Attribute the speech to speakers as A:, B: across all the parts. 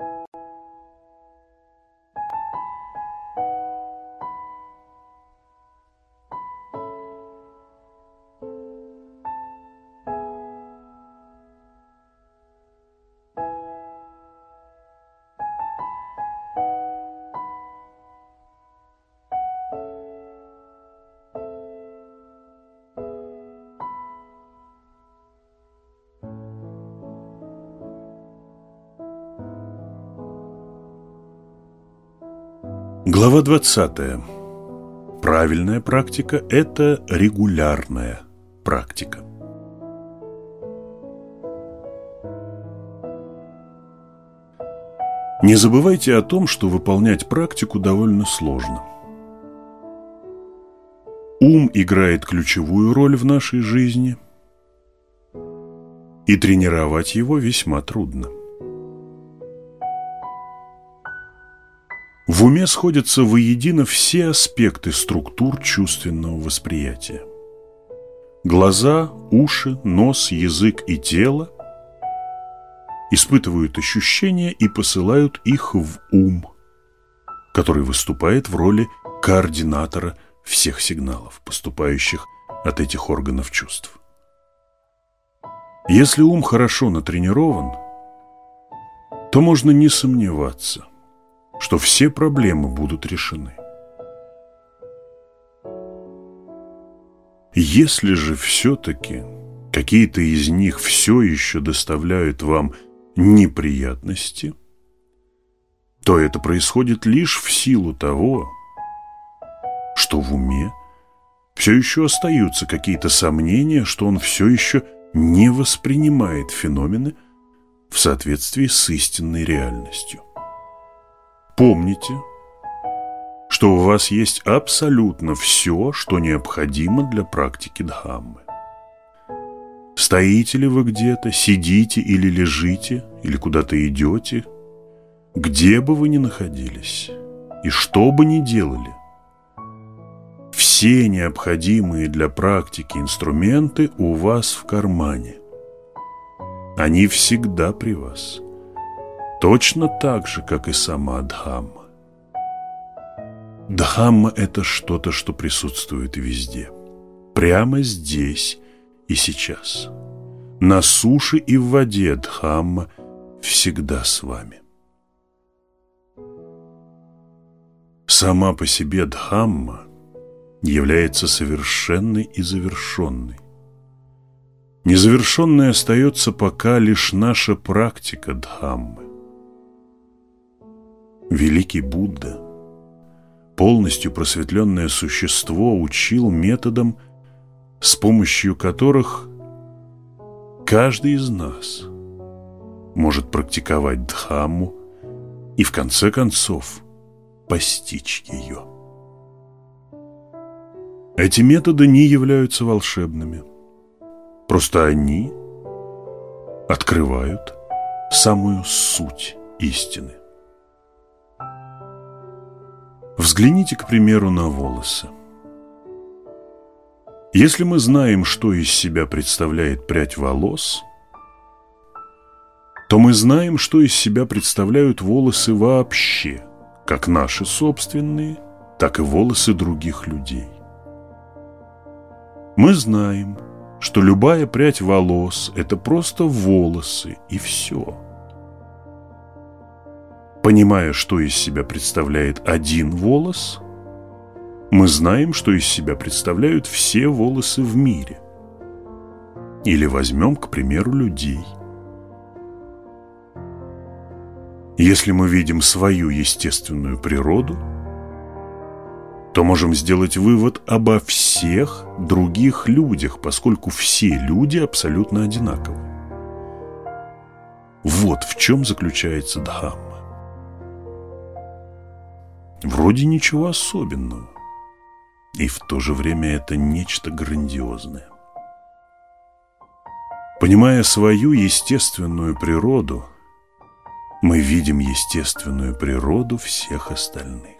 A: you Глава 20. Правильная практика – это регулярная практика. Не забывайте о том, что выполнять практику довольно сложно. Ум играет ключевую роль в нашей жизни, и тренировать его весьма трудно. В уме сходятся воедино все аспекты структур чувственного восприятия. Глаза, уши, нос, язык и тело испытывают ощущения и посылают их в ум, который выступает в роли координатора всех сигналов, поступающих от этих органов чувств. Если ум хорошо натренирован, то можно не сомневаться, что все проблемы будут решены. Если же все-таки какие-то из них все еще доставляют вам неприятности, то это происходит лишь в силу того, что в уме все еще остаются какие-то сомнения, что он все еще не воспринимает феномены в соответствии с истинной реальностью. Помните, что у вас есть абсолютно все, что необходимо для практики Дхаммы. Стоите ли вы где-то, сидите или лежите, или куда-то идете, где бы вы ни находились и что бы ни делали, все необходимые для практики инструменты у вас в кармане. Они всегда при вас – Точно так же, как и сама Дхамма. Дхамма – это что-то, что присутствует везде. Прямо здесь и сейчас. На суше и в воде Дхамма всегда с вами. Сама по себе Дхамма является совершенной и завершенной. Незавершенной остается пока лишь наша практика Дхаммы. Великий Будда, полностью просветленное существо, учил методам, с помощью которых каждый из нас может практиковать Дхамму и в конце концов постичь ее. Эти методы не являются волшебными. Просто они открывают самую суть истины. Взгляните, к примеру, на волосы. Если мы знаем, что из себя представляет прядь волос, то мы знаем, что из себя представляют волосы вообще, как наши собственные, так и волосы других людей. Мы знаем, что любая прядь волос – это просто волосы, и все – Понимая, что из себя представляет один волос, мы знаем, что из себя представляют все волосы в мире. Или возьмем, к примеру, людей. Если мы видим свою естественную природу, то можем сделать вывод обо всех других людях, поскольку все люди абсолютно одинаковы. Вот в чем заключается Дхамма. Вроде ничего особенного. И в то же время это нечто грандиозное. Понимая свою естественную природу, мы видим естественную природу всех остальных.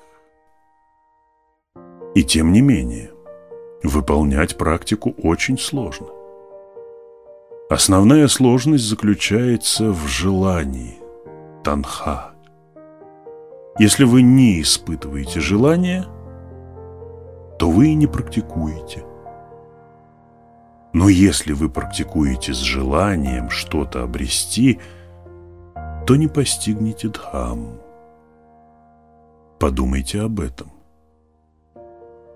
A: И тем не менее, выполнять практику очень сложно. Основная сложность заключается в желании, танха. Если вы не испытываете желания, то вы и не практикуете. Но если вы практикуете с желанием что-то обрести, то не постигнете Дхамму. Подумайте об этом.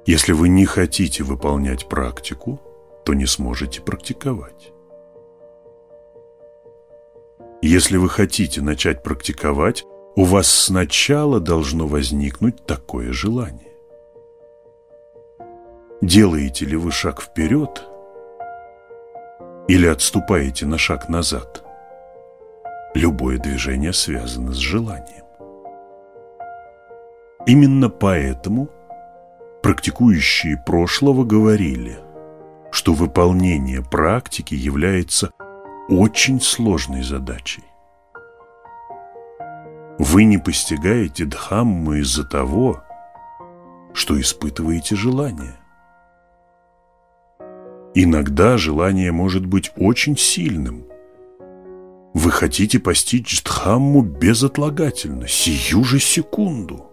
A: Если вы не хотите выполнять практику, то не сможете практиковать. Если вы хотите начать практиковать, у вас сначала должно возникнуть такое желание. Делаете ли вы шаг вперед или отступаете на шаг назад? Любое движение связано с желанием. Именно поэтому практикующие прошлого говорили, что выполнение практики является очень сложной задачей. Вы не постигаете Дхамму из-за того, что испытываете желание. Иногда желание может быть очень сильным. Вы хотите постичь Дхамму безотлагательно, сию же секунду.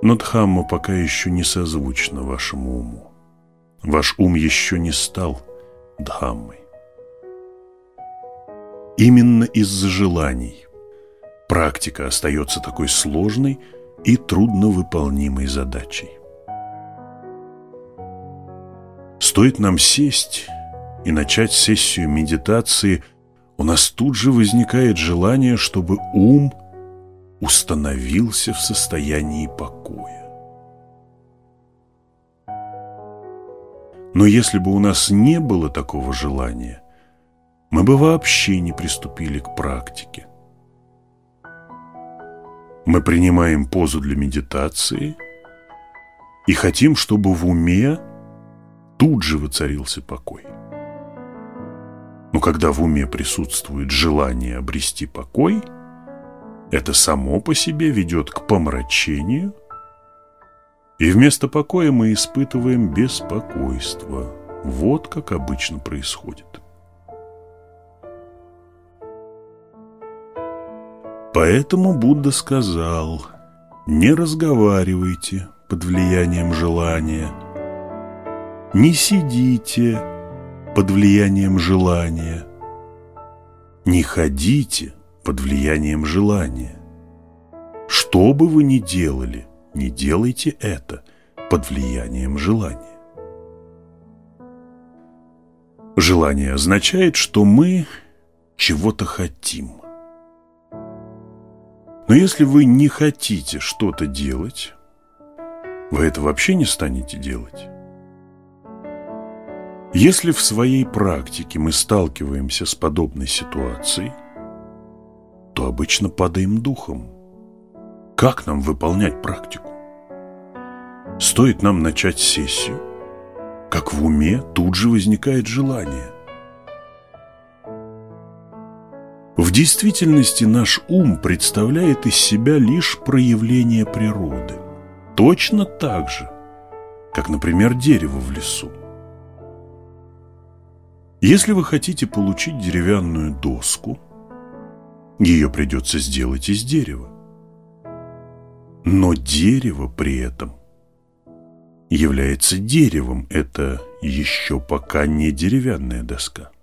A: Но Дхамма пока еще не созвучна вашему уму. Ваш ум еще не стал Дхаммой. Именно из-за желаний практика остается такой сложной и трудновыполнимой задачей. Стоит нам сесть и начать сессию медитации, у нас тут же возникает желание, чтобы ум установился в состоянии покоя. Но если бы у нас не было такого желания, мы бы вообще не приступили к практике. Мы принимаем позу для медитации и хотим, чтобы в уме тут же воцарился покой. Но когда в уме присутствует желание обрести покой, это само по себе ведет к помрачению, и вместо покоя мы испытываем беспокойство. Вот как обычно происходит. Поэтому Будда сказал, не разговаривайте под влиянием желания, не сидите под влиянием желания, не ходите под влиянием желания. Что бы вы ни делали, не делайте это под влиянием желания. Желание означает, что мы чего-то хотим – но если вы не хотите что-то делать, вы это вообще не станете делать. Если в своей практике мы сталкиваемся с подобной ситуацией, то обычно падаем духом. Как нам выполнять практику? Стоит нам начать сессию, как в уме тут же возникает желание. В действительности наш ум представляет из себя лишь проявление природы. Точно так же, как, например, дерево в лесу. Если вы хотите получить деревянную доску, ее придется сделать из дерева. Но дерево при этом является деревом, это еще пока не деревянная доска.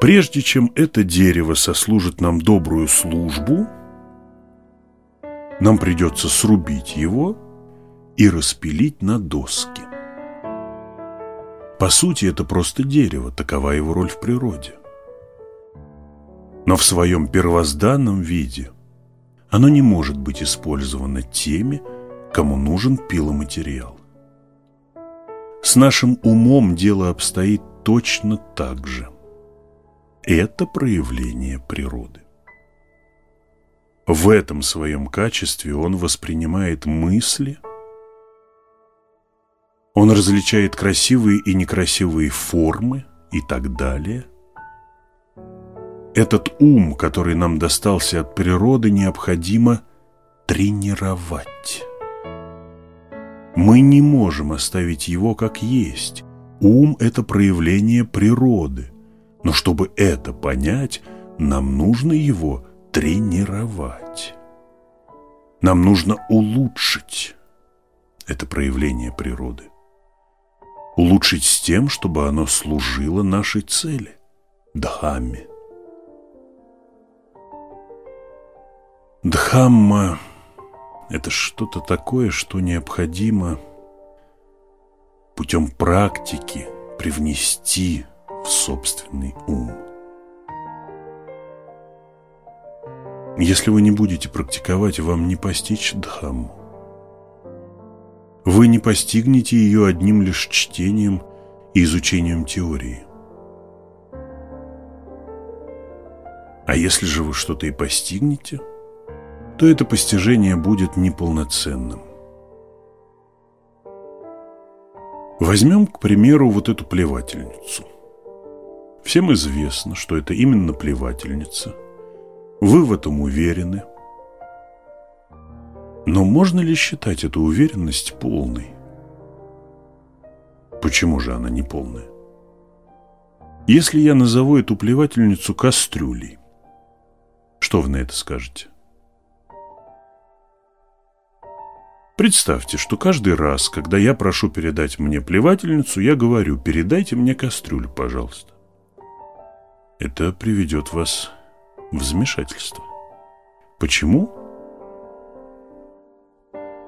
A: Прежде чем это дерево сослужит нам добрую службу, нам придется срубить его и распилить на доски. По сути, это просто дерево, такова его роль в природе. Но в своем первозданном виде оно не может быть использовано теми, кому нужен пиломатериал. С нашим умом дело обстоит точно так же это проявление природы. В этом своем качестве он воспринимает мысли, он различает красивые и некрасивые формы и так далее. Этот ум, который нам достался от природы, необходимо тренировать. Мы не можем оставить его как есть. Ум – это проявление природы. Но чтобы это понять, нам нужно его тренировать. Нам нужно улучшить это проявление природы. Улучшить с тем, чтобы оно служило нашей цели – Дхамме. Дхамма – это что-то такое, что необходимо путем практики привнести в собственный ум. Если вы не будете практиковать, вам не постичь Дхамму. Вы не постигнете ее одним лишь чтением и изучением теории. А если же вы что-то и постигнете, то это постижение будет неполноценным. Возьмем, к примеру, вот эту плевательницу. Всем известно, что это именно плевательница – вы в этом уверены. Но можно ли считать эту уверенность полной? Почему же она не полная? Если я назову эту плевательницу кастрюлей, что вы на это скажете? Представьте, что каждый раз, когда я прошу передать мне плевательницу, я говорю, передайте мне кастрюлю, пожалуйста. Это приведет вас в замешательство. Почему?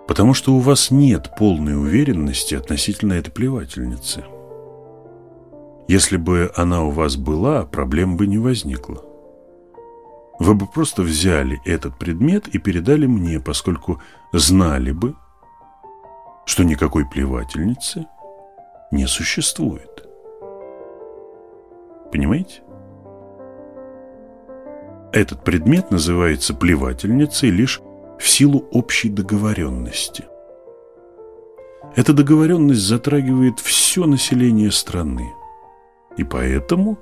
A: Потому что у вас нет полной уверенности относительно этой плевательницы. Если бы она у вас была, проблем бы не возникло. Вы бы просто взяли этот предмет и передали мне, поскольку знали бы, что никакой плевательницы не существует. Понимаете? Этот предмет называется плевательницей лишь в силу общей договоренности. Эта договоренность затрагивает все население страны. И поэтому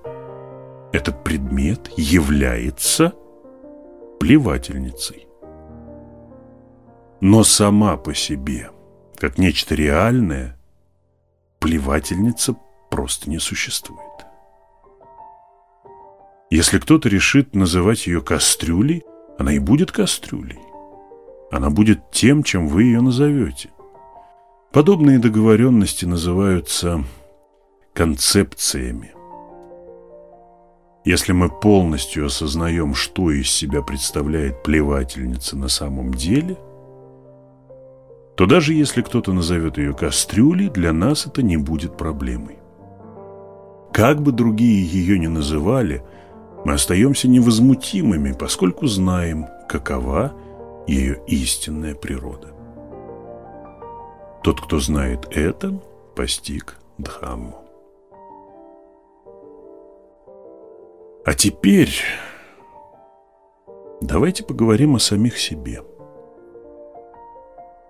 A: этот предмет является плевательницей. Но сама по себе, как нечто реальное, плевательница просто не существует. Если кто-то решит называть ее кастрюлей, она и будет кастрюлей. Она будет тем, чем вы ее назовете. Подобные договоренности называются концепциями. Если мы полностью осознаем, что из себя представляет плевательница на самом деле, то даже если кто-то назовет ее кастрюлей, для нас это не будет проблемой. Как бы другие ее ни называли – мы остаемся невозмутимыми, поскольку знаем, какова ее истинная природа. Тот, кто знает это, постиг Дхамму. А теперь давайте поговорим о самих себе.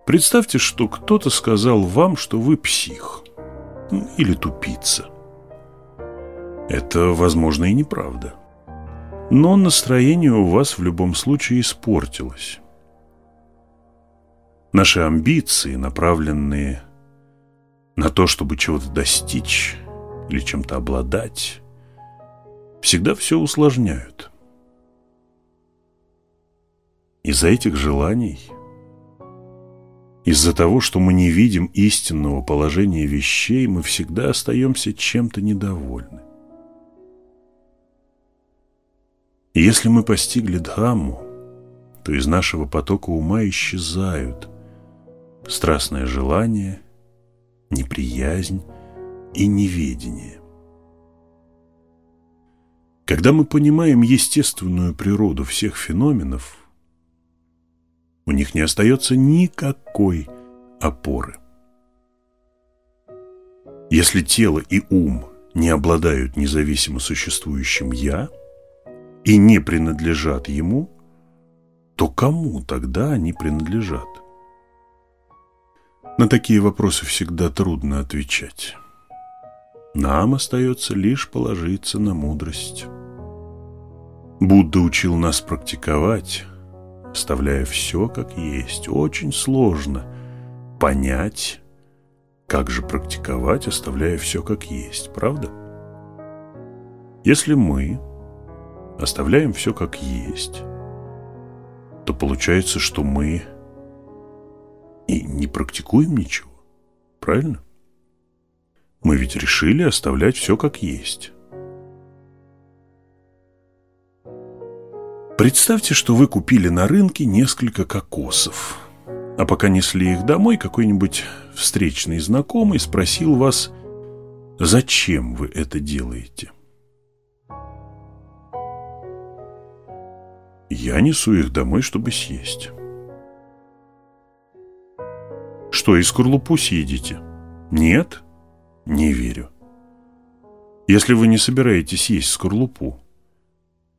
A: Представьте, что кто-то сказал вам, что вы псих ну, или тупица. Это, возможно, и неправда. Но настроение у вас в любом случае испортилось. Наши амбиции, направленные на то, чтобы чего-то достичь или чем-то обладать, всегда все усложняют. Из-за этих желаний, из-за того, что мы не видим истинного положения вещей, мы всегда остаемся чем-то недовольны. Если мы постигли Дхамму, то из нашего потока ума исчезают страстное желание, неприязнь и неведение. Когда мы понимаем естественную природу всех феноменов, у них не остается никакой опоры. Если тело и ум не обладают независимо существующим «я», и не принадлежат ему, то кому тогда они принадлежат? На такие вопросы всегда трудно отвечать. Нам остается лишь положиться на мудрость. Будда учил нас практиковать, оставляя все как есть. Очень сложно понять, как же практиковать, оставляя все как есть, правда? Если мы оставляем все как есть, то получается, что мы и не практикуем ничего. Правильно? Мы ведь решили оставлять все как есть. Представьте, что вы купили на рынке несколько кокосов, а пока несли их домой, какой-нибудь встречный знакомый спросил вас, зачем вы это делаете? Я несу их домой, чтобы съесть. Что, и скорлупу съедите? Нет? Не верю. Если вы не собираетесь есть скорлупу,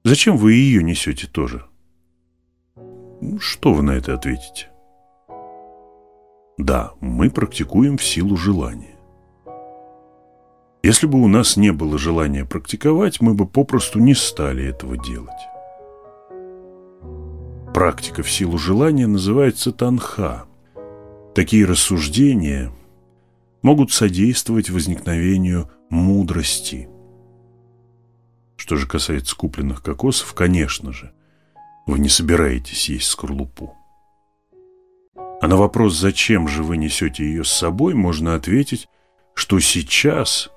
A: Зачем вы ее несете тоже? Что вы на это ответите? Да, мы практикуем в силу желания. Если бы у нас не было желания практиковать, мы бы попросту не стали этого делать. Практика в силу желания называется танха. Такие рассуждения могут содействовать возникновению мудрости – что же касается купленных кокосов, конечно же, вы не собираетесь есть скорлупу. А на вопрос, зачем же вы несете ее с собой, можно ответить, что сейчас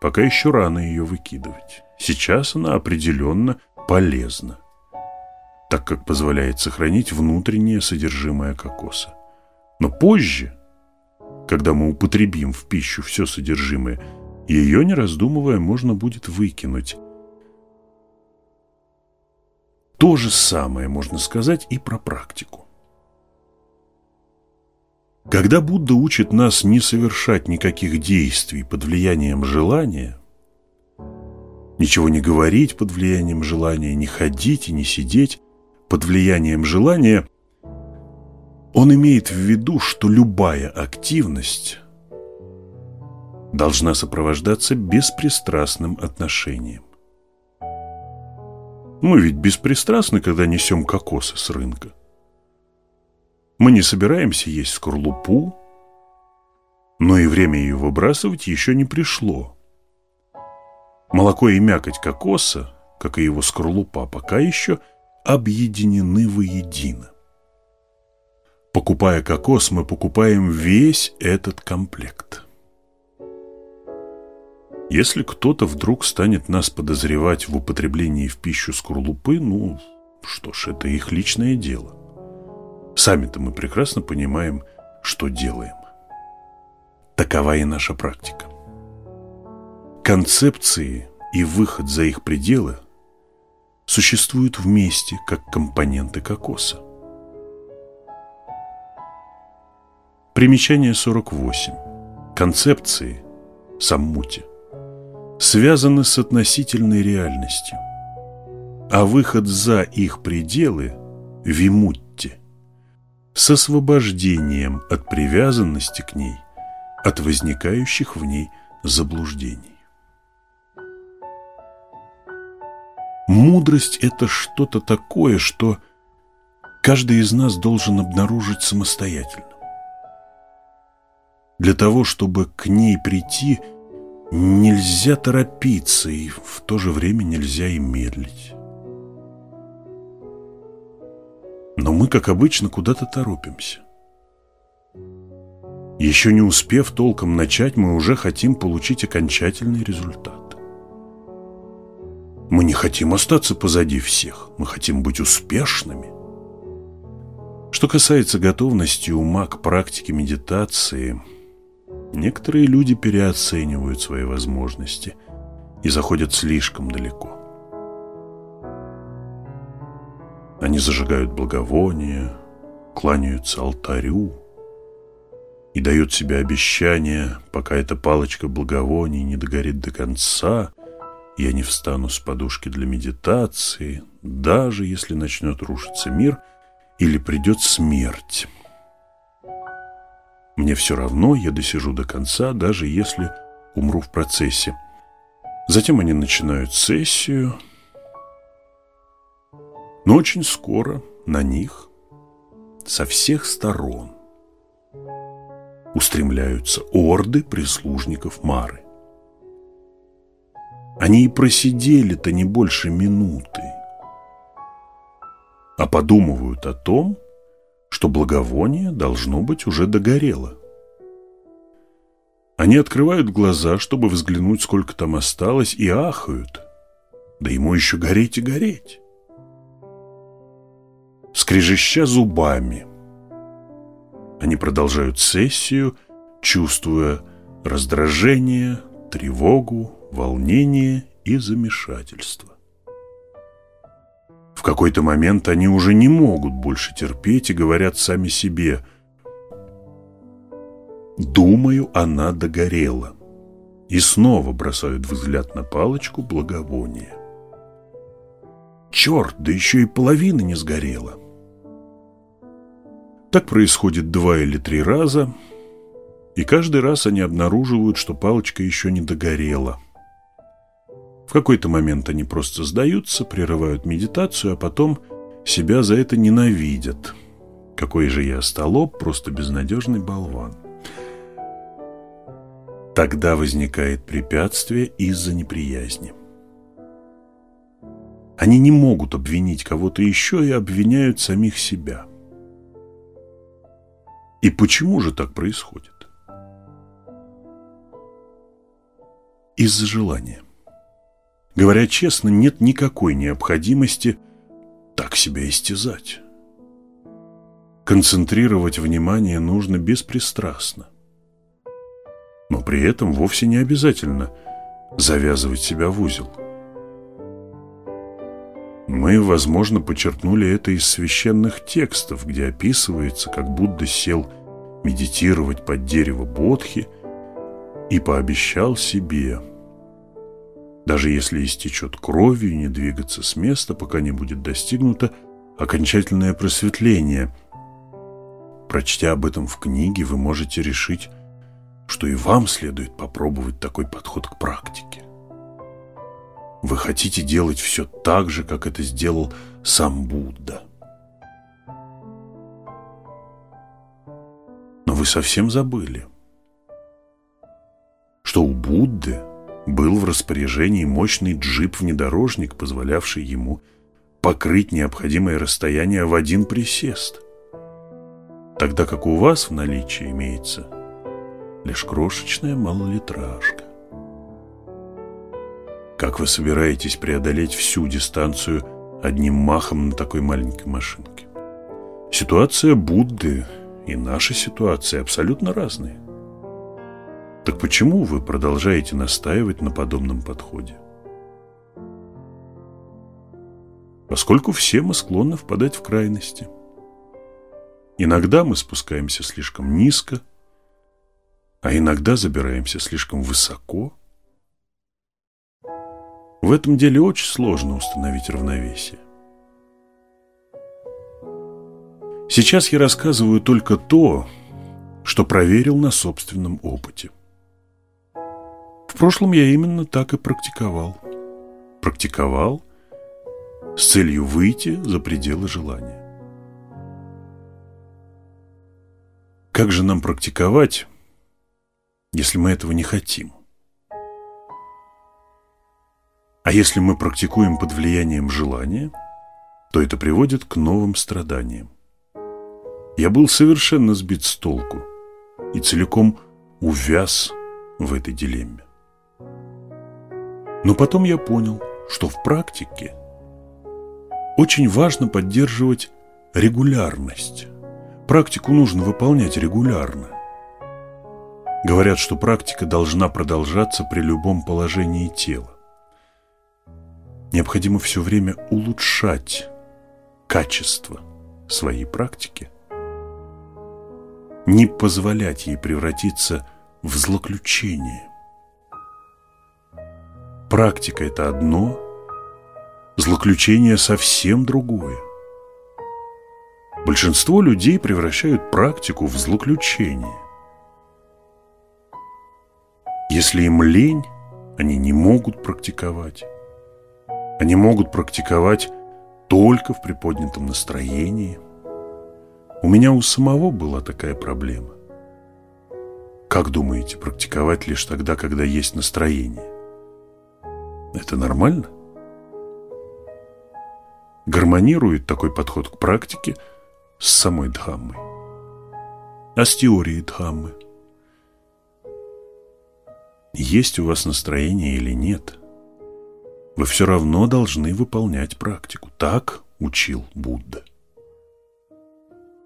A: пока еще рано ее выкидывать. Сейчас она определенно полезна, так как позволяет сохранить внутреннее содержимое кокоса. Но позже, когда мы употребим в пищу все содержимое, ее, не раздумывая, можно будет выкинуть, то же самое можно сказать и про практику. Когда Будда учит нас не совершать никаких действий под влиянием желания, ничего не говорить под влиянием желания, не ходить и не сидеть под влиянием желания, он имеет в виду, что любая активность должна сопровождаться беспристрастным отношением. Мы ведь беспристрастны, когда несем кокосы с рынка. Мы не собираемся есть скорлупу, но и время ее выбрасывать еще не пришло. Молоко и мякоть кокоса, как и его скорлупа, пока еще объединены воедино. Покупая кокос, мы покупаем весь этот комплект. Если кто-то вдруг станет нас подозревать в употреблении в пищу скорлупы, ну, что ж, это их личное дело. Сами-то мы прекрасно понимаем, что делаем. Такова и наша практика. Концепции и выход за их пределы существуют вместе, как компоненты кокоса. Примечание 48. Концепции саммути связаны с относительной реальностью, а выход за их пределы – вимутти, с освобождением от привязанности к ней, от возникающих в ней заблуждений. Мудрость – это что-то такое, что каждый из нас должен обнаружить самостоятельно. Для того, чтобы к ней прийти – Нельзя торопиться, и в то же время нельзя и медлить. Но мы, как обычно, куда-то торопимся. Еще не успев толком начать, мы уже хотим получить окончательный результат. Мы не хотим остаться позади всех, мы хотим быть успешными. Что касается готовности ума к практике медитации – Некоторые люди переоценивают свои возможности и заходят слишком далеко. Они зажигают благовония, кланяются алтарю и дают себе обещание, пока эта палочка благовоний не догорит до конца, я не встану с подушки для медитации, даже если начнет рушиться мир или придет смерть. Мне все равно, я досижу до конца, даже если умру в процессе. Затем они начинают сессию. Но очень скоро на них со всех сторон устремляются орды прислужников Мары. Они и просидели-то не больше минуты, а подумывают о том, что благовоние должно быть уже догорело. Они открывают глаза, чтобы взглянуть, сколько там осталось, и ахают. Да ему еще гореть и гореть. Скрежеща зубами, они продолжают сессию, чувствуя раздражение, тревогу, волнение и замешательство. В какой-то момент они уже не могут больше терпеть и говорят сами себе «Думаю, она догорела» и снова бросают взгляд на палочку благовония. Черт, да еще и половина не сгорела. Так происходит два или три раза, и каждый раз они обнаруживают, что палочка еще не догорела – в какой-то момент они просто сдаются, прерывают медитацию, а потом себя за это ненавидят. Какой же я столоп, просто безнадежный болван. Тогда возникает препятствие из-за неприязни. Они не могут обвинить кого-то еще и обвиняют самих себя. И почему же так происходит? Из-за желания. Говоря честно, нет никакой необходимости так себя истязать. Концентрировать внимание нужно беспристрастно. Но при этом вовсе не обязательно завязывать себя в узел. Мы, возможно, подчеркнули это из священных текстов, где описывается, как Будда сел медитировать под дерево Бодхи и пообещал себе – даже если истечет кровью, не двигаться с места, пока не будет достигнуто окончательное просветление. Прочтя об этом в книге, вы можете решить, что и вам следует попробовать такой подход к практике. Вы хотите делать все так же, как это сделал сам Будда. Но вы совсем забыли, что у Будды был в распоряжении мощный джип-внедорожник, позволявший ему покрыть необходимое расстояние в один присест. Тогда как у вас в наличии имеется лишь крошечная малолитражка. Как вы собираетесь преодолеть всю дистанцию одним махом на такой маленькой машинке? Ситуация Будды и наша ситуация абсолютно разные. Так почему вы продолжаете настаивать на подобном подходе? Поскольку все мы склонны впадать в крайности. Иногда мы спускаемся слишком низко, а иногда забираемся слишком высоко. В этом деле очень сложно установить равновесие. Сейчас я рассказываю только то, что проверил на собственном опыте. В прошлом я именно так и практиковал. Практиковал с целью выйти за пределы желания. Как же нам практиковать, если мы этого не хотим? А если мы практикуем под влиянием желания, то это приводит к новым страданиям. Я был совершенно сбит с толку и целиком увяз в этой дилемме. Но потом я понял, что в практике очень важно поддерживать регулярность. Практику нужно выполнять регулярно. Говорят, что практика должна продолжаться при любом положении тела. Необходимо все время улучшать качество своей практики, не позволять ей превратиться в злоключение. Практика – это одно, злоключение – совсем другое. Большинство людей превращают практику в злоключение. Если им лень, они не могут практиковать. Они могут практиковать только в приподнятом настроении. У меня у самого была такая проблема. Как думаете, практиковать лишь тогда, когда есть настроение? Это нормально? гармонирует такой подход к практике с самой Дхаммой, а с теорией Дхаммы. Есть у вас настроение или нет, вы все равно должны выполнять практику. Так учил Будда.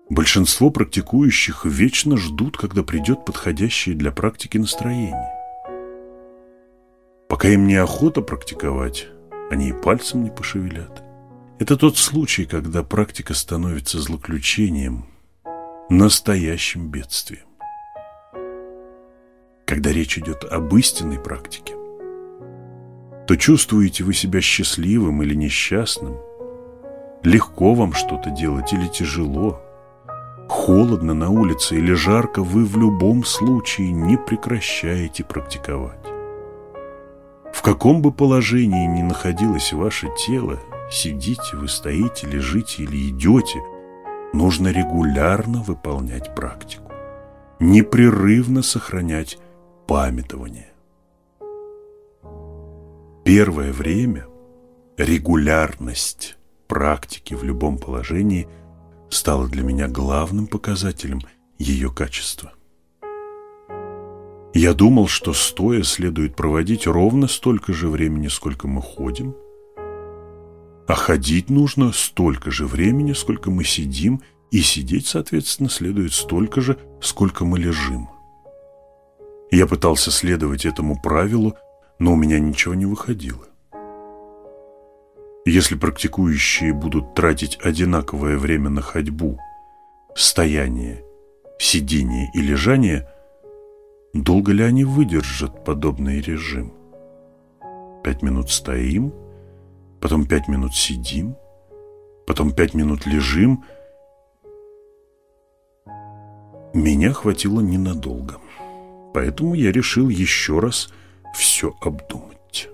A: Большинство практикующих вечно ждут, когда придет подходящее для практики настроение. Пока им неохота практиковать, они и пальцем не пошевелят. Это тот случай, когда практика становится злоключением, настоящим бедствием. Когда речь идет об истинной практике, то чувствуете вы себя счастливым или несчастным, легко вам что-то делать или тяжело, холодно на улице или жарко, вы в любом случае не прекращаете практиковать. В каком бы положении ни находилось ваше тело, сидите вы, стоите, лежите или идете, нужно регулярно выполнять практику, непрерывно сохранять памятование. Первое время регулярность практики в любом положении стала для меня главным показателем ее качества. Я думал, что стоя следует проводить ровно столько же времени, сколько мы ходим, а ходить нужно столько же времени, сколько мы сидим, и сидеть, соответственно, следует столько же, сколько мы лежим. Я пытался следовать этому правилу, но у меня ничего не выходило. Если практикующие будут тратить одинаковое время на ходьбу, стояние, сидение и лежание – Долго ли они выдержат подобный режим? Пять минут стоим, потом пять минут сидим, потом пять минут лежим. Меня хватило ненадолго, поэтому я решил еще раз все обдумать.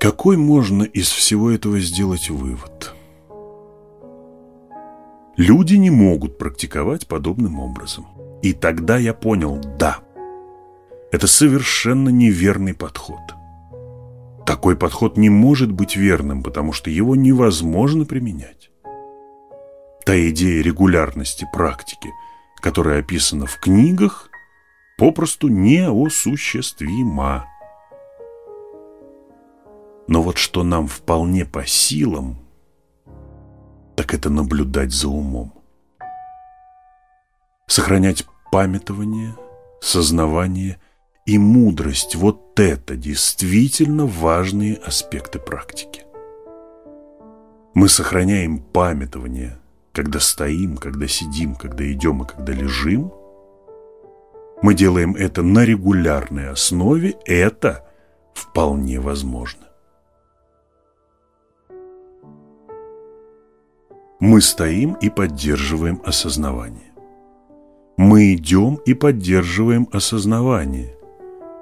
A: Какой можно из всего этого сделать вывод? Люди не могут практиковать подобным образом. И тогда я понял, да, это совершенно неверный подход. Такой подход не может быть верным, потому что его невозможно применять. Та идея регулярности практики, которая описана в книгах, попросту неосуществима. Но вот что нам вполне по силам, так это наблюдать за умом. Сохранять памятование, сознавание и мудрость – вот это действительно важные аспекты практики. Мы сохраняем памятование, когда стоим, когда сидим, когда идем и когда лежим. Мы делаем это на регулярной основе, это вполне возможно. Мы стоим и поддерживаем осознавание. Мы идем и поддерживаем осознавание.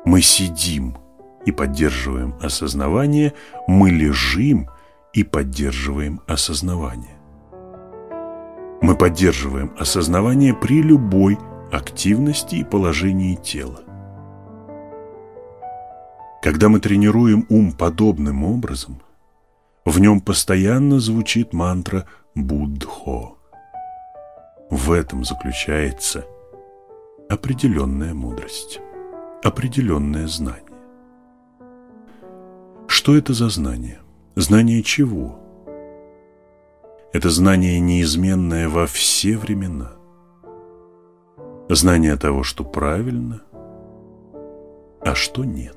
A: Мы сидим и поддерживаем осознавание. Мы лежим и поддерживаем осознавание. Мы поддерживаем осознавание при любой активности и положении тела. Когда мы тренируем ум подобным образом, в нем постоянно звучит мантра «Буддхо». В этом заключается определенная мудрость, определенное знание. Что это за знание? Знание чего? Это знание неизменное во все времена. Знание того, что правильно, а что нет.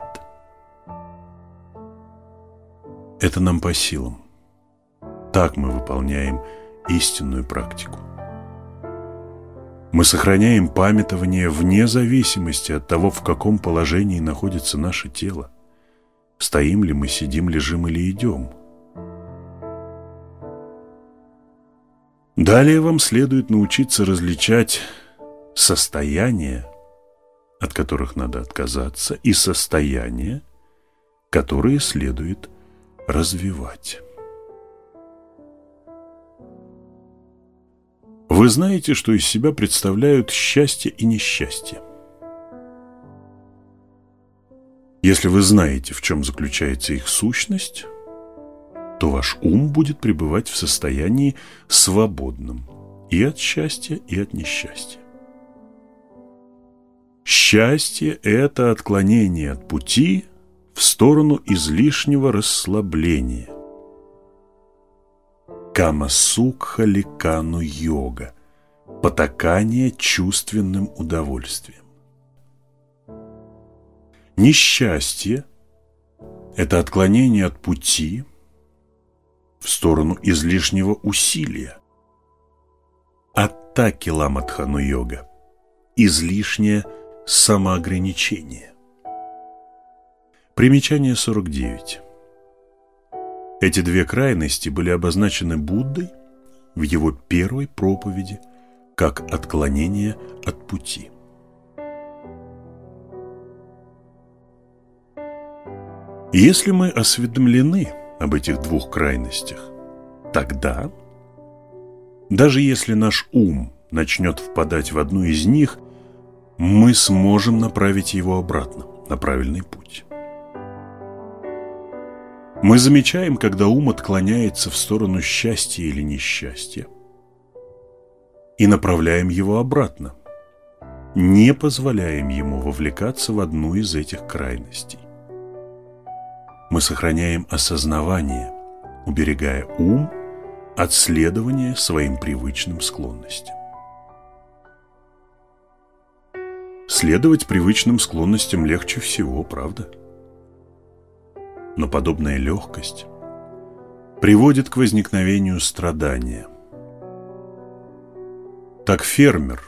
A: Это нам по силам. Так мы выполняем истинную практику. Мы сохраняем памятование вне зависимости от того, в каком положении находится наше тело. Стоим ли мы, сидим, лежим или идем. Далее вам следует научиться различать состояния, от которых надо отказаться, и состояния, которые следует развивать. Вы знаете, что из себя представляют счастье и несчастье. Если вы знаете, в чем заключается их сущность, то ваш ум будет пребывать в состоянии свободном и от счастья, и от несчастья. Счастье – это отклонение от пути в сторону излишнего расслабления. Камасукха ликану йога – потакание чувственным удовольствием. Несчастье – это отклонение от пути в сторону излишнего усилия. Аттаки ламадхану йога – излишнее самоограничение. Примечание 49. Эти две крайности были обозначены Буддой в его первой проповеди как отклонение от пути. Если мы осведомлены об этих двух крайностях, тогда, даже если наш ум начнет впадать в одну из них, мы сможем направить его обратно, на правильный путь. Мы замечаем, когда ум отклоняется в сторону счастья или несчастья, и направляем его обратно, не позволяем ему вовлекаться в одну из этих крайностей. Мы сохраняем осознавание, уберегая ум от следования своим привычным склонностям. Следовать привычным склонностям легче всего, правда? Но подобная легкость приводит к возникновению страдания. Так фермер,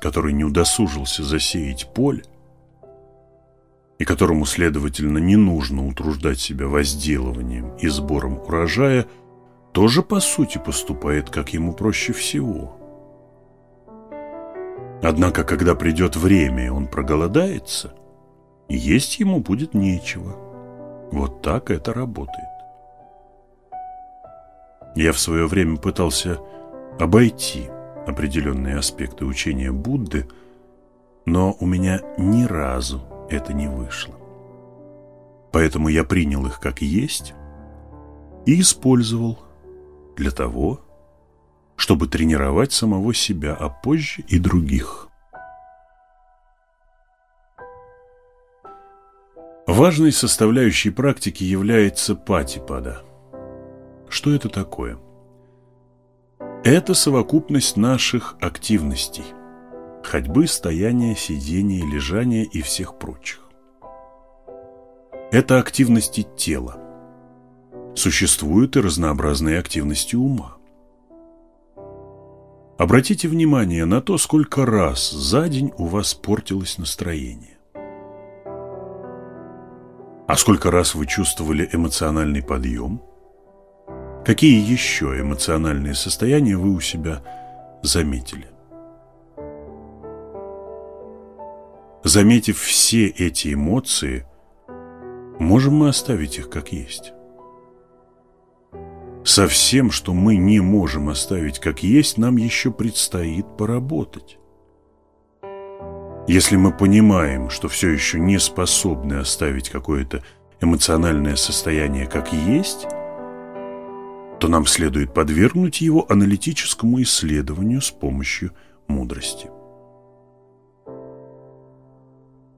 A: который не удосужился засеять поле, и которому, следовательно, не нужно утруждать себя возделыванием и сбором урожая, тоже, по сути, поступает, как ему проще всего – Однако, когда придет время, и он проголодается, есть ему будет нечего. Вот так это работает. Я в свое время пытался обойти определенные аспекты учения Будды, но у меня ни разу это не вышло. Поэтому я принял их как есть и использовал для того, чтобы тренировать самого себя, а позже и других. Важной составляющей практики является патипада. Что это такое? Это совокупность наших активностей – ходьбы, стояния, сидения, лежания и всех прочих. Это активности тела. Существуют и разнообразные активности ума. Обратите внимание на то, сколько раз за день у вас портилось настроение. А сколько раз вы чувствовали эмоциональный подъем? Какие еще эмоциональные состояния вы у себя заметили? Заметив все эти эмоции, можем мы оставить их как есть? Со всем, что мы не можем оставить как есть, нам еще предстоит поработать. Если мы понимаем, что все еще не способны оставить какое-то эмоциональное состояние как есть, то нам следует подвергнуть его аналитическому исследованию с помощью мудрости.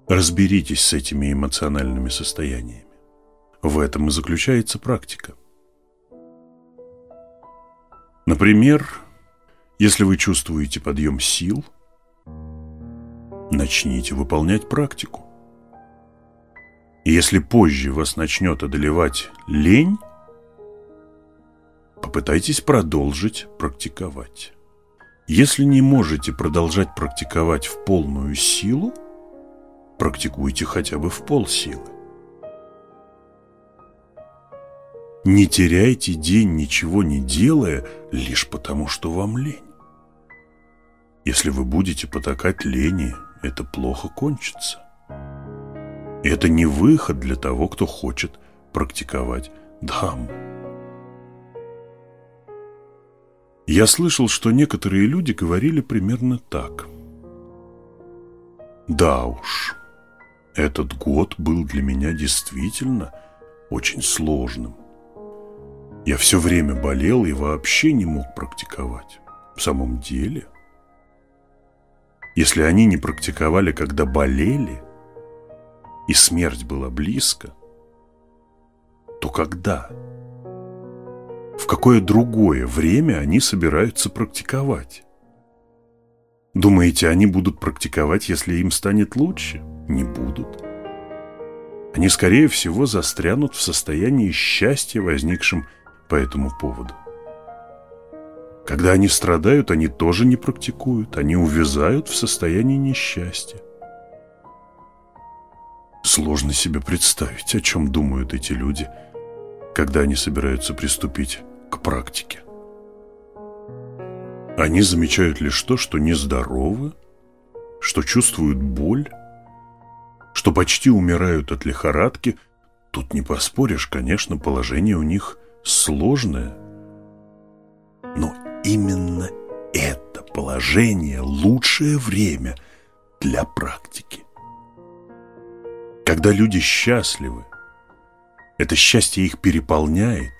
A: Разберитесь с этими эмоциональными состояниями. В этом и заключается практика. Например, если вы чувствуете подъем сил, начните выполнять практику. Если позже вас начнет одолевать лень, попытайтесь продолжить практиковать. Если не можете продолжать практиковать в полную силу, практикуйте хотя бы в полсилы. Не теряйте день, ничего не делая, лишь потому, что вам лень. Если вы будете потакать лени, это плохо кончится. Это не выход для того, кто хочет практиковать дхамму. Я слышал, что некоторые люди говорили примерно так. Да уж, этот год был для меня действительно очень сложным. Я все время болел и вообще не мог практиковать. В самом деле, если они не практиковали, когда болели, и смерть была близко, то когда? В какое другое время они собираются практиковать? Думаете, они будут практиковать, если им станет лучше? Не будут. Они, скорее всего, застрянут в состоянии счастья, возникшем по этому поводу. Когда они страдают, они тоже не практикуют, они увязают в состоянии несчастья. Сложно себе представить, о чем думают эти люди, когда они собираются приступить к практике. Они замечают лишь то, что нездоровы, что чувствуют боль, что почти умирают от лихорадки. Тут не поспоришь, конечно, положение у них сложное. Но именно это положение – лучшее время для практики. Когда люди счастливы, это счастье их переполняет,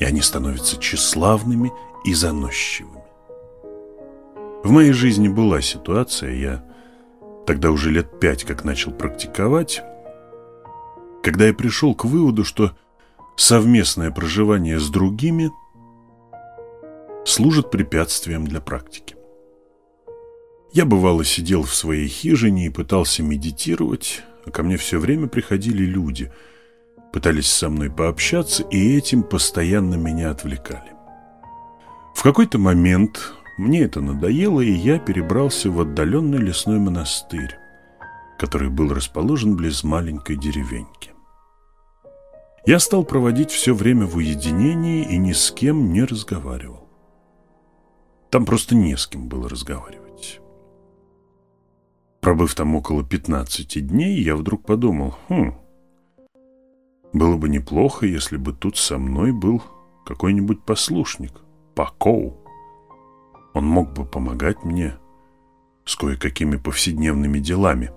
A: и они становятся тщеславными и заносчивыми. В моей жизни была ситуация, я тогда уже лет пять как начал практиковать, когда я пришел к выводу, что совместное проживание с другими служит препятствием для практики. Я бывало сидел в своей хижине и пытался медитировать, а ко мне все время приходили люди, пытались со мной пообщаться и этим постоянно меня отвлекали. В какой-то момент мне это надоело, и я перебрался в отдаленный лесной монастырь, который был расположен близ маленькой деревеньки. Я стал проводить все время в уединении и ни с кем не разговаривал. Там просто не с кем было разговаривать. Пробыв там около 15 дней, я вдруг подумал, хм, было бы неплохо, если бы тут со мной был какой-нибудь послушник, Пакоу. Он мог бы помогать мне с кое-какими повседневными делами.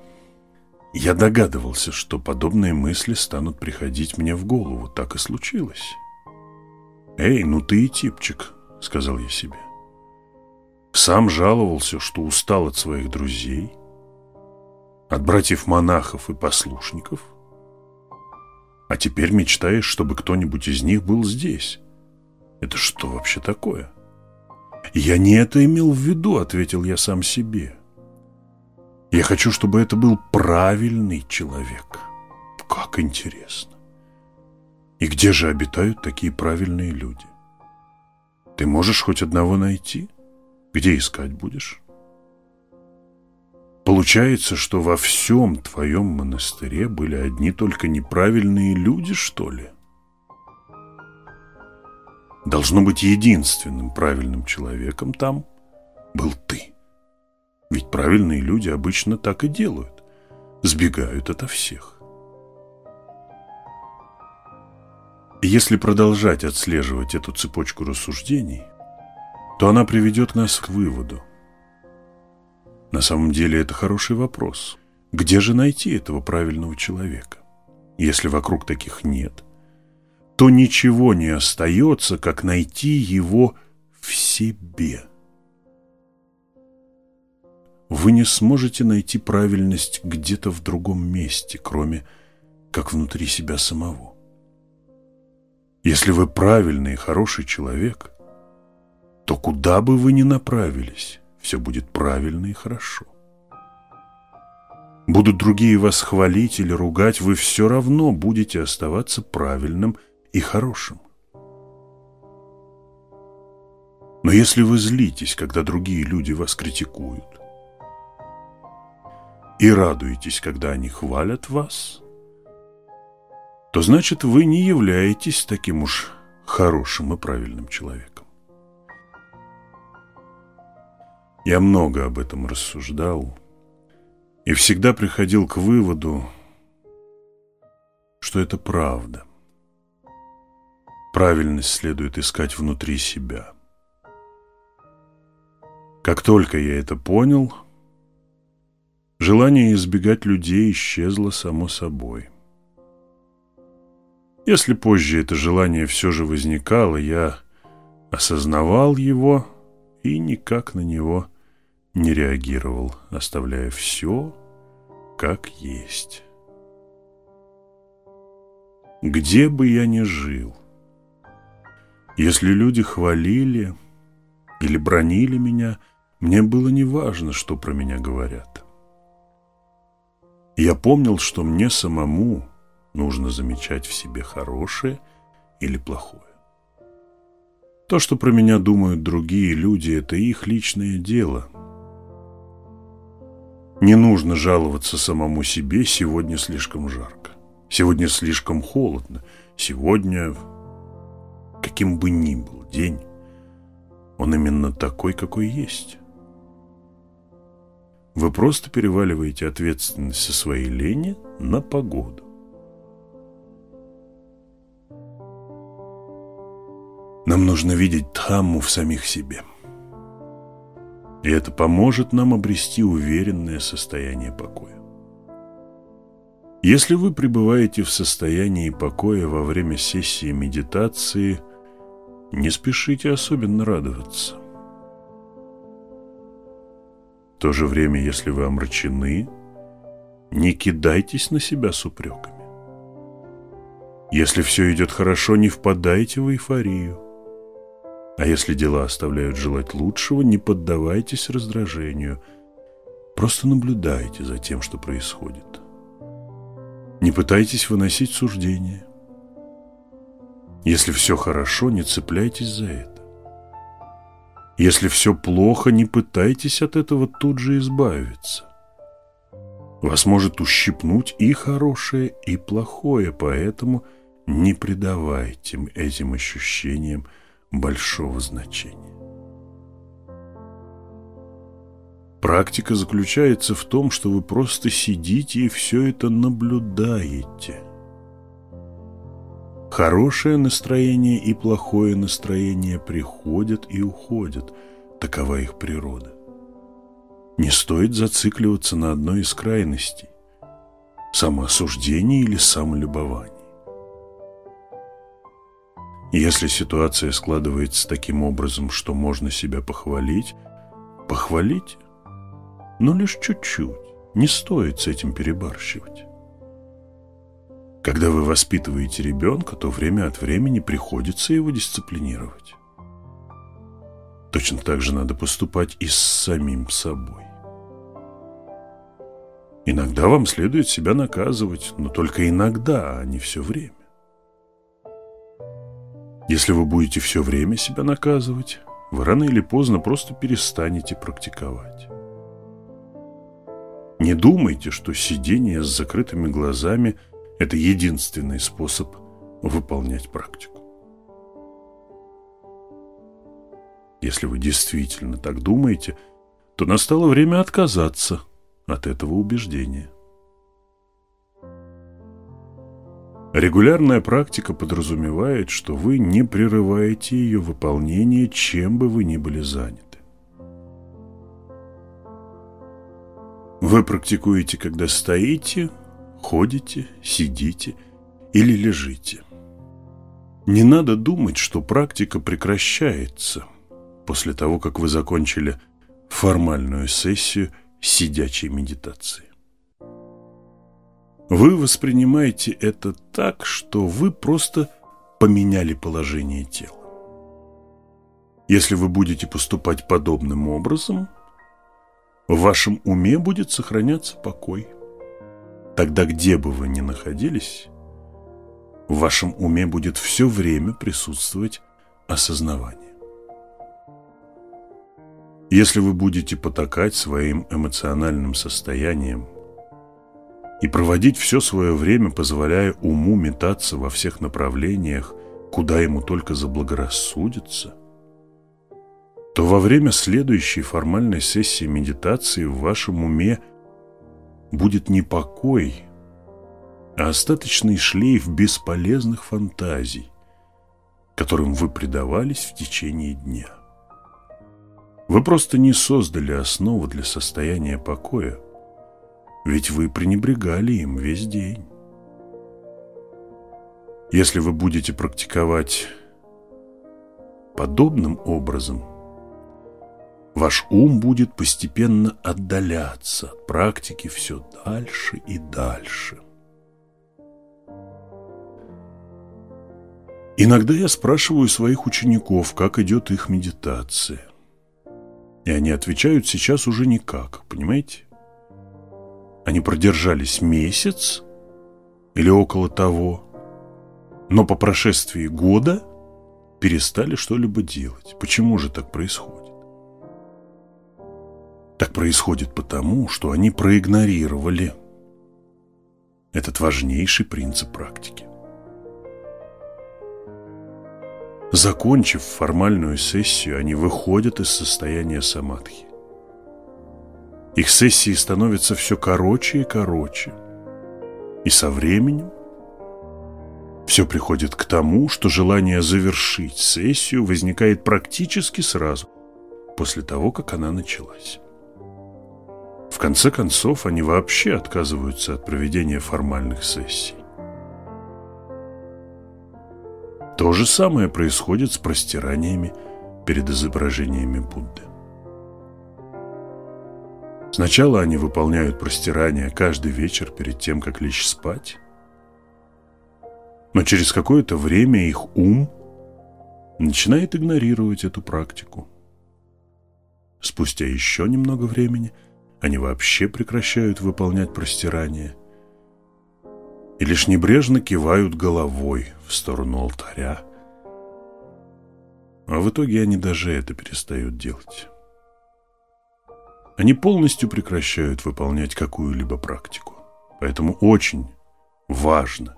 A: Я догадывался, что подобные мысли станут приходить мне в голову. Так и случилось. «Эй, ну ты и типчик», — сказал я себе. Сам жаловался, что устал от своих друзей, от братьев-монахов и послушников? А теперь мечтаешь, чтобы кто-нибудь из них был здесь? Это что вообще такое? Я не это имел в виду, ответил я сам себе. Я хочу, чтобы это был правильный человек. Как интересно. И где же обитают такие правильные люди? Ты можешь хоть одного найти? Где искать будешь? Получается, что во всем твоем монастыре были одни только неправильные люди, что ли? Должно быть, единственным правильным человеком там был ты. Ведь правильные люди обычно так и делают. Сбегают ото всех. Если продолжать отслеживать эту цепочку рассуждений, то она приведет нас к выводу, на самом деле это хороший вопрос. Где же найти этого правильного человека? Если вокруг таких нет, то ничего не остается, как найти его в себе. Вы не сможете найти правильность где-то в другом месте, кроме как внутри себя самого. Если вы правильный и хороший человек, то куда бы вы ни направились, все будет правильно и хорошо. Будут другие вас хвалить или ругать, вы все равно будете оставаться правильным и хорошим. Но если вы злитесь, когда другие люди вас критикуют, и радуетесь, когда они хвалят вас, то значит вы не являетесь таким уж хорошим и правильным человеком. Я много об этом рассуждал и всегда приходил к выводу, что это правда. Правильность следует искать внутри себя. Как только я это понял, желание избегать людей исчезло само собой. Если позже это желание все же возникало, я осознавал его и никак на него не реагировал, оставляя все как есть. Где бы я ни жил, если люди хвалили или бронили меня, мне было неважно, что про меня говорят. Я помнил, что мне самому нужно замечать в себе хорошее или плохое. То, что про меня думают другие люди, это их личное дело. Не нужно жаловаться самому себе, сегодня слишком жарко, сегодня слишком холодно, сегодня, каким бы ни был день, он именно такой, какой есть. Вы просто переваливаете ответственность со своей лени на погоду. Нам нужно видеть Дхамму в самих себе. И это поможет нам обрести уверенное состояние покоя. Если вы пребываете в состоянии покоя во время сессии медитации, не спешите особенно радоваться. В то же время, если вы омрачены, не кидайтесь на себя с упреками. Если все идет хорошо, не впадайте в эйфорию. А если дела оставляют желать лучшего, не поддавайтесь раздражению. Просто наблюдайте за тем, что происходит. Не пытайтесь выносить суждения. Если все хорошо, не цепляйтесь за это. Если все плохо, не пытайтесь от этого тут же избавиться. Вас может ущипнуть и хорошее, и плохое, поэтому не придавайте этим ощущениям большого значения. Практика заключается в том, что вы просто сидите и все это наблюдаете. Хорошее настроение и плохое настроение приходят и уходят. Такова их природа. Не стоит зацикливаться на одной из крайностей – самоосуждение или самолюбование. Если ситуация складывается таким образом, что можно себя похвалить, похвалите, но лишь чуть-чуть, не стоит с этим перебарщивать. Когда вы воспитываете ребенка, то время от времени приходится его дисциплинировать. Точно так же надо поступать и с самим собой. Иногда вам следует себя наказывать, но только иногда, а не все время. Если вы будете все время себя наказывать, вы рано или поздно просто перестанете практиковать. Не думайте, что сидение с закрытыми глазами – это единственный способ выполнять практику. Если вы действительно так думаете, то настало время отказаться от этого убеждения. Регулярная практика подразумевает, что вы не прерываете ее выполнение, чем бы вы ни были заняты. Вы практикуете, когда стоите, ходите, сидите или лежите. Не надо думать, что практика прекращается после того, как вы закончили формальную сессию сидячей медитации. Вы воспринимаете это так, что вы просто поменяли положение тела. Если вы будете поступать подобным образом, в вашем уме будет сохраняться покой. Тогда где бы вы ни находились, в вашем уме будет все время присутствовать осознавание. Если вы будете потакать своим эмоциональным состоянием и проводить все свое время, позволяя уму метаться во всех направлениях, куда ему только заблагорассудится, то во время следующей формальной сессии медитации в вашем уме – будет не покой, а остаточный шлейф бесполезных фантазий, которым вы предавались в течение дня. Вы просто не создали основу для состояния покоя, ведь вы пренебрегали им весь день. Если вы будете практиковать подобным образом, ваш ум будет постепенно отдаляться от практики все дальше и дальше. Иногда я спрашиваю своих учеников, как идет их медитация. И они отвечают сейчас уже никак, понимаете? Они продержались месяц или около того, но по прошествии года перестали что-либо делать. Почему же так происходит? Так происходит потому, что они проигнорировали этот важнейший принцип практики. Закончив формальную сессию, они выходят из состояния самадхи. Их сессии становятся все короче и короче. И со временем все приходит к тому, что желание завершить сессию возникает практически сразу, после того, как она началась. В конце концов, они вообще отказываются от проведения формальных сессий. То же самое происходит с простираниями перед изображениями Будды. Сначала они выполняют простирания каждый вечер перед тем, как лечь спать. Но через какое-то время их ум начинает игнорировать эту практику. Спустя еще немного времени они вообще прекращают выполнять простирания и лишь небрежно кивают головой в сторону алтаря. А в итоге они даже это перестают делать. Они полностью прекращают выполнять какую-либо практику. Поэтому очень важно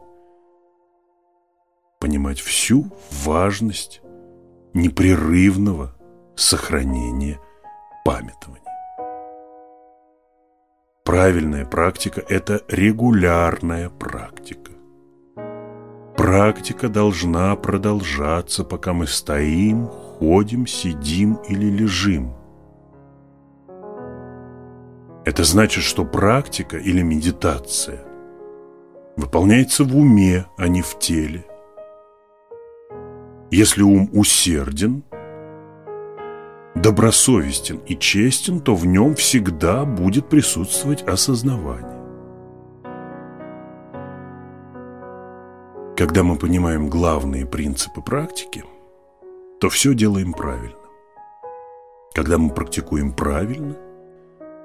A: понимать всю важность непрерывного сохранения памятования. Правильная практика – это регулярная практика. Практика должна продолжаться, пока мы стоим, ходим, сидим или лежим. Это значит, что практика или медитация выполняется в уме, а не в теле. Если ум усерден, добросовестен и честен, то в нем всегда будет присутствовать осознавание. Когда мы понимаем главные принципы практики, то все делаем правильно. Когда мы практикуем правильно,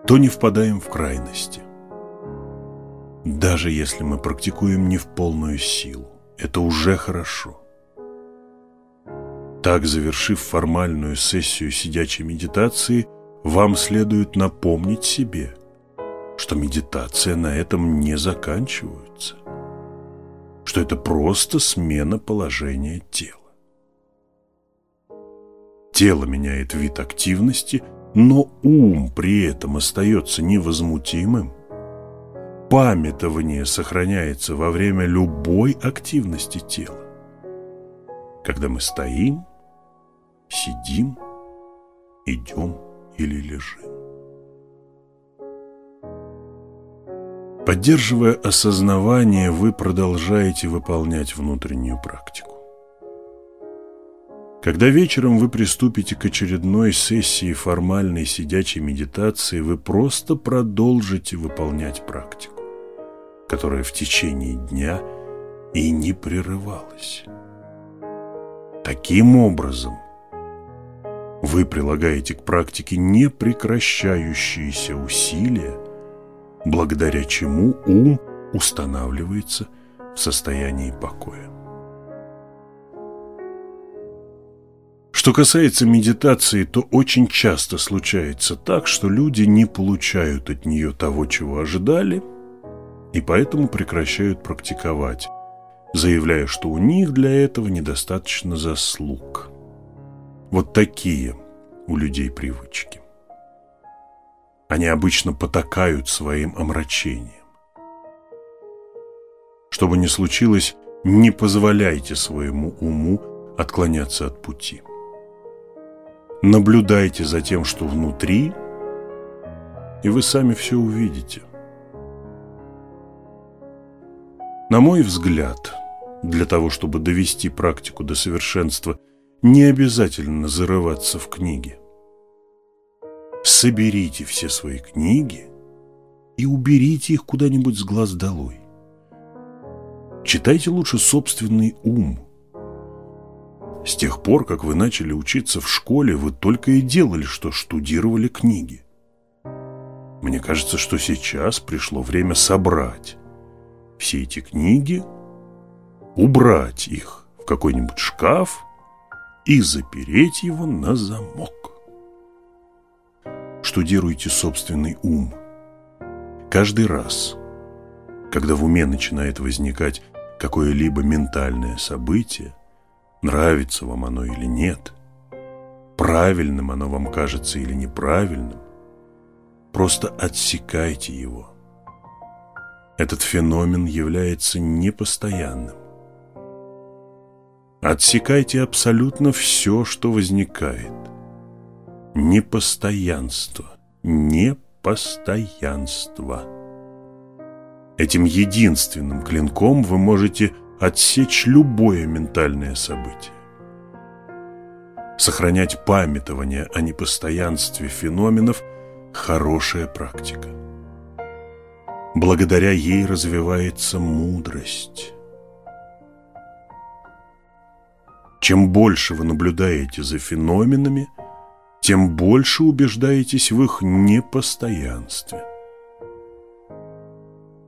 A: то не впадаем в крайности. Даже если мы практикуем не в полную силу, это уже хорошо. Так, завершив формальную сессию сидячей медитации, вам следует напомнить себе, что медитация на этом не заканчивается, что это просто смена положения тела. Тело меняет вид активности, но ум при этом остается невозмутимым. Памятование сохраняется во время любой активности тела. Когда мы стоим, сидим, идем или лежим. Поддерживая осознавание, вы продолжаете выполнять внутреннюю практику. Когда вечером вы приступите к очередной сессии формальной сидячей медитации, вы просто продолжите выполнять практику, которая в течение дня и не прерывалась. Таким образом, вы прилагаете к практике непрекращающиеся усилия, благодаря чему ум устанавливается в состоянии покоя. Что касается медитации, то очень часто случается так, что люди не получают от нее того, чего ожидали, и поэтому прекращают практиковать, заявляя, что у них для этого недостаточно заслуг. Вот такие у людей привычки. Они обычно потакают своим омрачением. Что бы ни случилось, не позволяйте своему уму отклоняться от пути. Наблюдайте за тем, что внутри, и вы сами все увидите. На мой взгляд, Для того, чтобы довести практику до совершенства, не обязательно зарываться в книги. Соберите все свои книги и уберите их куда-нибудь с глаз долой. Читайте лучше собственный ум. С тех пор, как вы начали учиться в школе, вы только и делали, что штудировали книги. Мне кажется, что сейчас пришло время собрать все эти книги, убрать их в какой-нибудь шкаф и запереть его на замок. Штудируйте собственный ум. Каждый раз, когда в уме начинает возникать какое-либо ментальное событие, нравится вам оно или нет, правильным оно вам кажется или неправильным, Просто отсекайте его. Этот феномен является непостоянным. Отсекайте абсолютно все, что возникает. Непостоянство. Непостоянство. Этим единственным клинком вы можете отсечь любое ментальное событие. Сохранять памятование о непостоянстве феноменов – хорошая практика. Благодаря ей развивается мудрость. Чем больше вы наблюдаете за феноменами, тем больше убеждаетесь в их непостоянстве.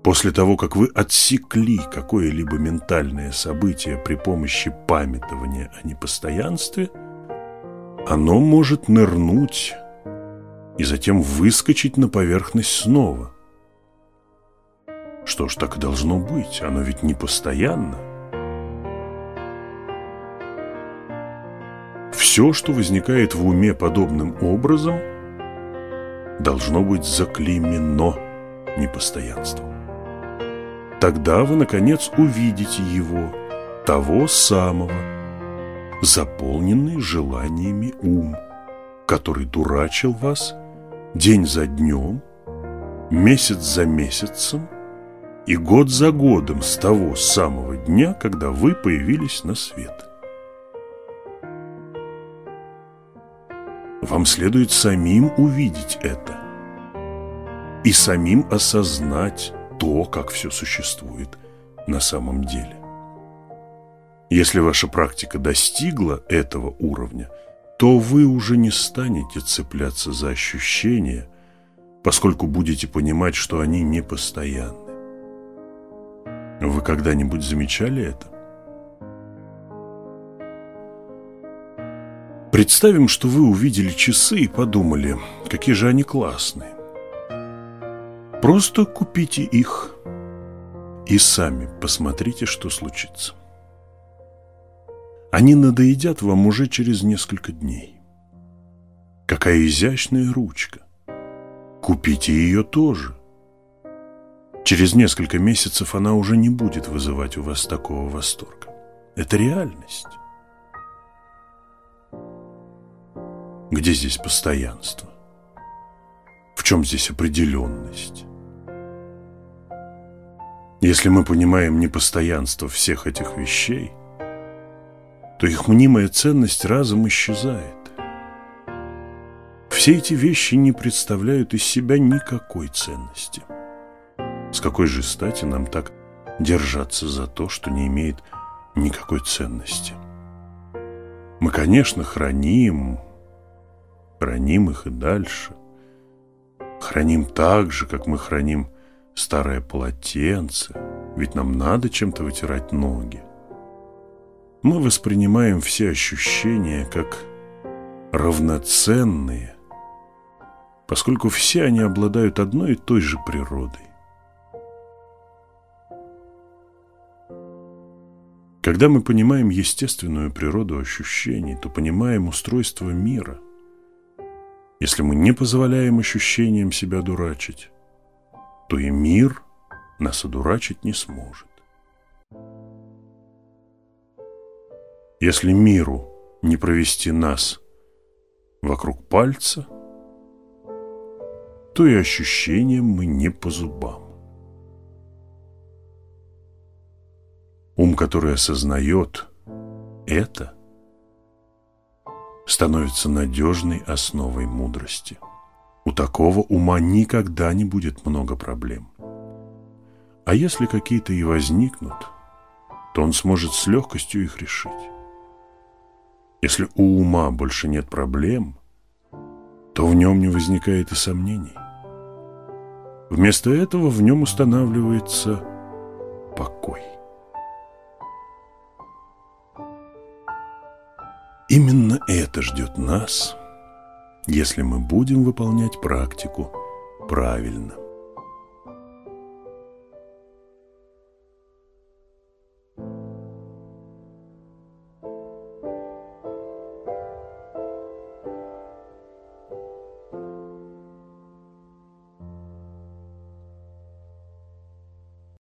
A: После того, как вы отсекли какое-либо ментальное событие при помощи памятования о непостоянстве, оно может нырнуть и затем выскочить на поверхность снова. Что ж, так и должно быть, оно ведь не постоянно. Все, что возникает в уме подобным образом, должно быть заклеймено непостоянством. Тогда вы, наконец, увидите его, того самого, заполненный желаниями ум, который дурачил вас день за днем, месяц за месяцем и год за годом с того самого дня, когда вы появились на свет. Вам следует самим увидеть это и самим осознать то, как все существует на самом деле. Если ваша практика достигла этого уровня – то вы уже не станете цепляться за ощущения, поскольку будете понимать, что они не постоянны. Вы когда-нибудь замечали это? Представим, что вы увидели часы и подумали, какие же они классные. Просто купите их и сами посмотрите, что случится. Они надоедят вам уже через несколько дней. Какая изящная ручка. Купите ее тоже. Через несколько месяцев она уже не будет вызывать у вас такого восторга. Это реальность. Где здесь постоянство? В чем здесь определенность? Если мы понимаем непостоянство всех этих вещей – то их мнимая ценность разом исчезает. Все эти вещи не представляют из себя никакой ценности. С какой же стати нам так держаться за то, что не имеет никакой ценности? Мы, конечно, храним, храним их и дальше. Храним так же, как мы храним старое полотенце, ведь нам надо чем-то вытирать ноги мы воспринимаем все ощущения как равноценные, поскольку все они обладают одной и той же природой. Когда мы понимаем естественную природу ощущений, то понимаем устройство мира. Если мы не позволяем ощущениям себя дурачить, то и мир нас одурачить не сможет. Если миру не провести нас вокруг пальца, то и ощущениям мы не по зубам. Ум, который осознает это, становится надежной основой мудрости. У такого ума никогда не будет много проблем. А если какие-то и возникнут, то он сможет с легкостью их решить. Если у ума больше нет проблем, то в нем не возникает и сомнений. Вместо этого в нем устанавливается покой. Именно это ждет нас, если мы будем выполнять практику правильно.